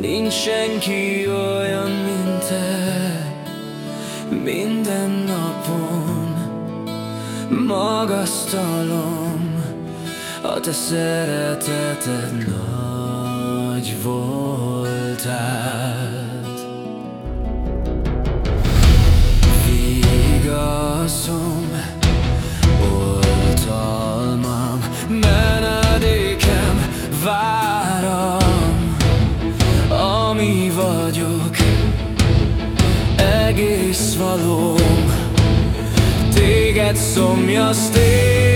Nincs senki olyan, mint te Minden napon. Magasztalom A te szereteted nagy voltát Deget som jag steg